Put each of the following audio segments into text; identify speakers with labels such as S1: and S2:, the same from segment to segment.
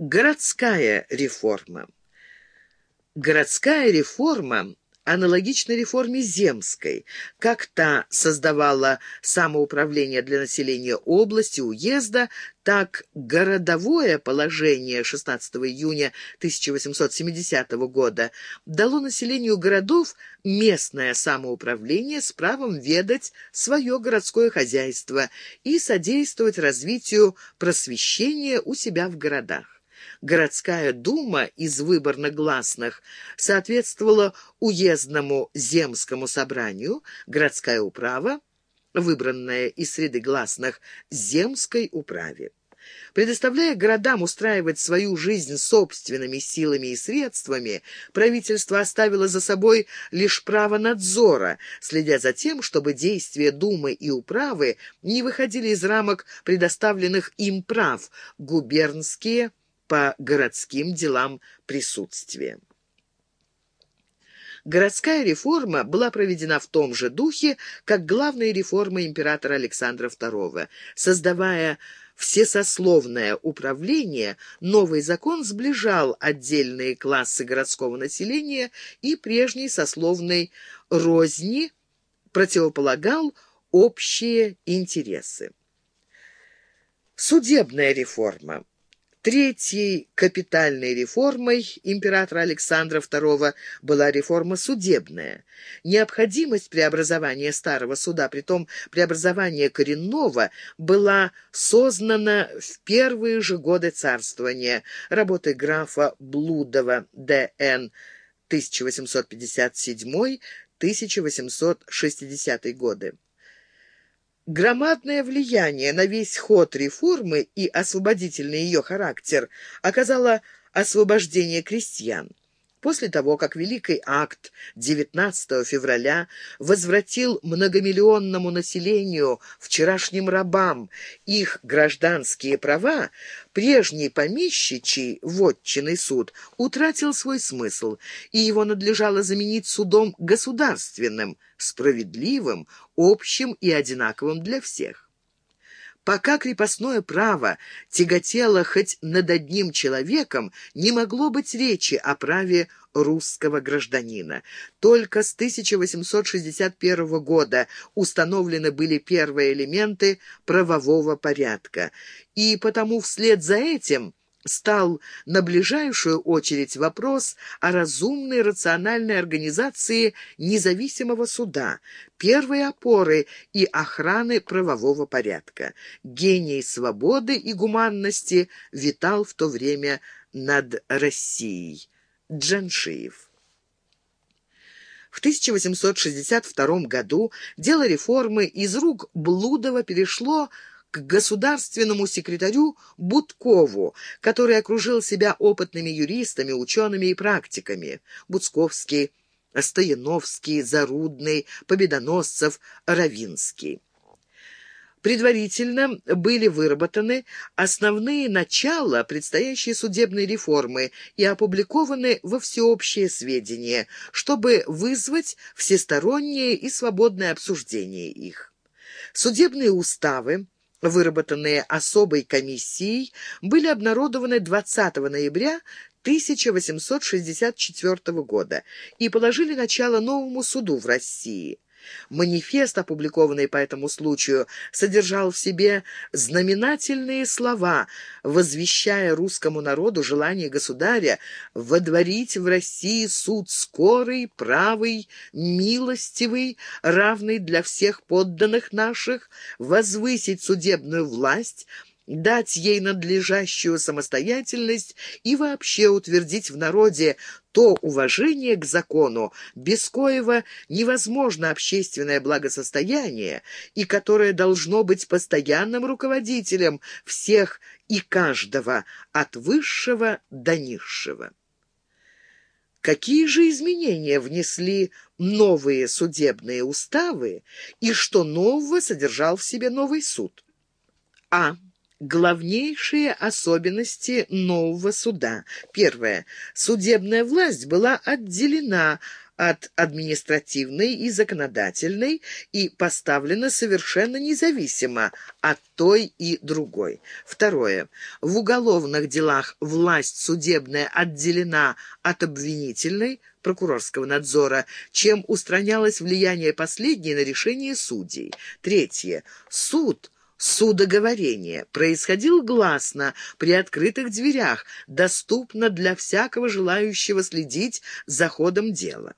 S1: Городская реформа. Городская реформа аналогична реформе земской, как та создавала самоуправление для населения области, уезда, так городовое положение 16 июня 1870 года дало населению городов местное самоуправление с правом ведать свое городское хозяйство и содействовать развитию просвещения у себя в городах городская дума из выборно-гласных соответствовала уездному земскому собранию, городская управа, выбранная из среды гласных, земской управе. Предоставляя городам устраивать свою жизнь собственными силами и средствами, правительство оставило за собой лишь право надзора, следя за тем, чтобы действия Думы и управы не выходили из рамок предоставленных им прав, губернские – по городским делам присутствия. Городская реформа была проведена в том же духе, как главные реформы императора Александра II. Создавая всесословное управление, новый закон сближал отдельные классы городского населения и прежней сословной розни противополагал общие интересы. Судебная реформа Третьей капитальной реформой императора Александра II была реформа судебная. Необходимость преобразования старого суда, притом преобразования коренного, была сознана в первые же годы царствования. Работы графа Блудова Д.Н. 1857-1860 годы. Громадное влияние на весь ход реформы и освободительный ее характер оказало освобождение крестьян. После того, как Великий акт 19 февраля возвратил многомиллионному населению, вчерашним рабам, их гражданские права, прежний помещичий вотчинный суд утратил свой смысл, и его надлежало заменить судом государственным, справедливым, общим и одинаковым для всех. Пока крепостное право тяготело хоть над одним человеком, не могло быть речи о праве русского гражданина. Только с 1861 года установлены были первые элементы правового порядка, и потому вслед за этим – стал на ближайшую очередь вопрос о разумной рациональной организации независимого суда, первой опоры и охраны правового порядка. Гений свободы и гуманности витал в то время над Россией. Джаншиев. В 1862 году дело реформы из рук Блудова перешло к государственному секретарю Будкову, который окружил себя опытными юристами, учеными и практиками. Буцковский, Стояновский, Зарудный, Победоносцев, Равинский. Предварительно были выработаны основные начала предстоящей судебной реформы и опубликованы во всеобщее сведения, чтобы вызвать всестороннее и свободное обсуждение их. Судебные уставы выработанные особой комиссией, были обнародованы 20 ноября 1864 года и положили начало новому суду в России. Манифест, опубликованный по этому случаю, содержал в себе знаменательные слова, возвещая русскому народу желание государя водворить в России суд скорый, правый, милостивый, равный для всех подданных наших, возвысить судебную власть, дать ей надлежащую самостоятельность и вообще утвердить в народе то уважение к закону, без коего невозможно общественное благосостояние и которое должно быть постоянным руководителем всех и каждого, от высшего до низшего. Какие же изменения внесли новые судебные уставы и что нового содержал в себе новый суд? А. Главнейшие особенности нового суда. Первое. Судебная власть была отделена от административной и законодательной и поставлена совершенно независимо от той и другой. Второе. В уголовных делах власть судебная отделена от обвинительной, прокурорского надзора, чем устранялось влияние последней на решение судей. Третье. Суд судоговорение происходил гласно, при открытых дверях, доступно для всякого желающего следить за ходом дела.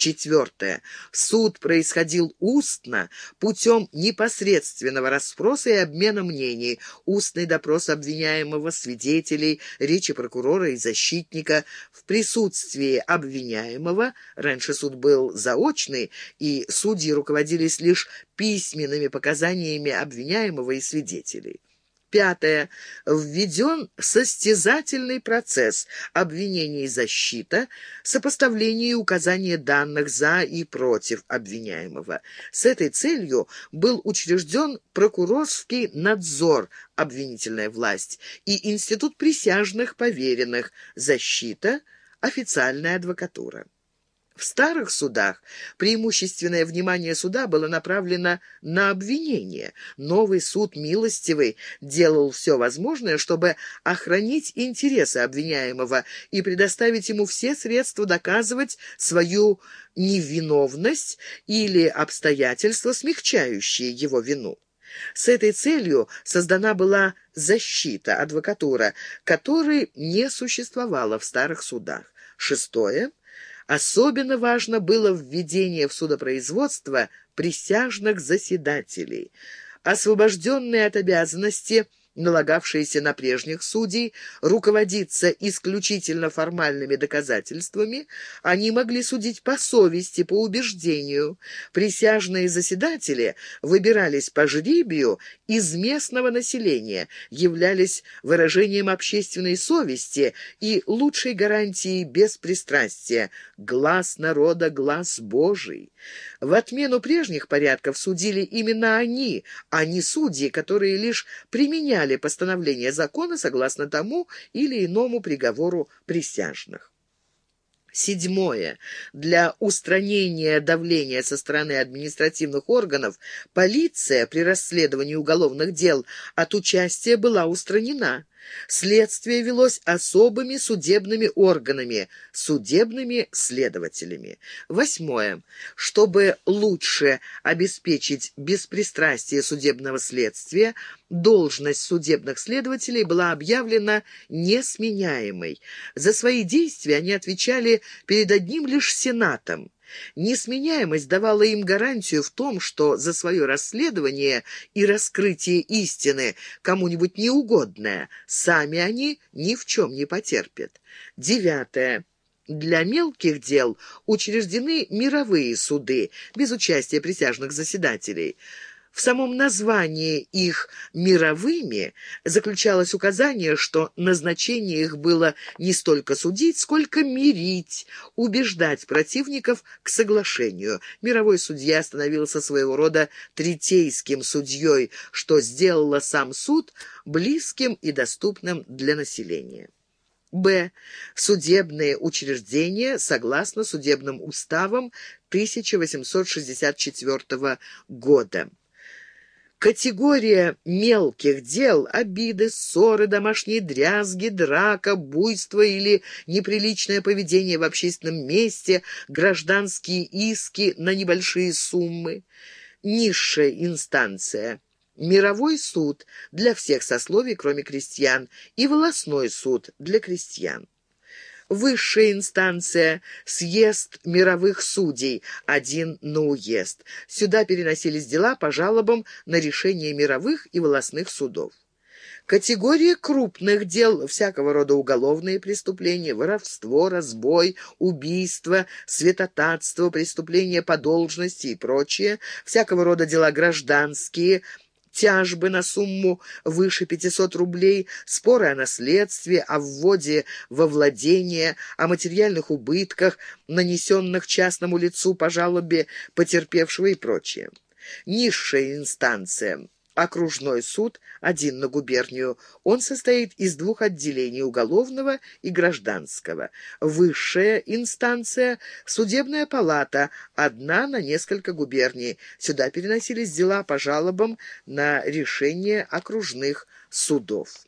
S1: Четвертое. Суд происходил устно, путем непосредственного расспроса и обмена мнений, устный допрос обвиняемого, свидетелей, речи прокурора и защитника. В присутствии обвиняемого, раньше суд был заочный, и судьи руководились лишь письменными показаниями обвиняемого и свидетелей. Пятое. Введен состязательный процесс обвинения и защита, сопоставление и указание данных за и против обвиняемого. С этой целью был учрежден прокурорский надзор, обвинительная власть, и институт присяжных поверенных, защита, официальная адвокатура. В старых судах преимущественное внимание суда было направлено на обвинение. Новый суд милостивый делал все возможное, чтобы охранить интересы обвиняемого и предоставить ему все средства доказывать свою невиновность или обстоятельства, смягчающие его вину. С этой целью создана была защита, адвокатура, которой не существовало в старых судах. Шестое. Особенно важно было введение в судопроизводство присяжных заседателей. Освобожденные от обязанности – налагавшиеся на прежних судей, руководиться исключительно формальными доказательствами, они могли судить по совести, по убеждению. Присяжные заседатели выбирались по жребию из местного населения, являлись выражением общественной совести и лучшей гарантией беспристрастия. Глаз народа — глаз Божий. В отмену прежних порядков судили именно они, а не судьи, которые лишь применяли постановление закона согласно тому или иному приговору присяжных. Седьмое. Для устранения давления со стороны административных органов полиция при расследовании уголовных дел от участия была устранена. Следствие велось особыми судебными органами, судебными следователями. Восьмое. Чтобы лучше обеспечить беспристрастие судебного следствия, должность судебных следователей была объявлена несменяемой. За свои действия они отвечали перед одним лишь Сенатом. Несменяемость давала им гарантию в том, что за свое расследование и раскрытие истины кому-нибудь неугодное сами они ни в чем не потерпят. Девятое. Для мелких дел учреждены мировые суды без участия присяжных заседателей – в самом названии их «мировыми» заключалось указание, что назначение их было не столько судить, сколько мирить, убеждать противников к соглашению. Мировой судья становился своего рода третейским судьей, что сделало сам суд близким и доступным для населения. Б. Судебные учреждения согласно судебным уставам 1864 года. Категория мелких дел – обиды, ссоры, домашние дрязги, драка, буйство или неприличное поведение в общественном месте, гражданские иски на небольшие суммы. Низшая инстанция – мировой суд для всех сословий, кроме крестьян, и волосной суд для крестьян высшая инстанция, съезд мировых судей, один на уезд. Сюда переносились дела по жалобам на решение мировых и волосных судов. Категория крупных дел, всякого рода уголовные преступления, воровство, разбой, убийство, святотатство, преступления по должности и прочее, всякого рода дела гражданские – тяжбы на сумму выше 500 рублей, споры о наследстве, о вводе во владение, о материальных убытках, нанесенных частному лицу по жалобе потерпевшего и прочее. Низшая инстанция окружной суд, один на губернию. Он состоит из двух отделений – уголовного и гражданского. Высшая инстанция – судебная палата, одна на несколько губерний. Сюда переносились дела по жалобам на решение окружных судов.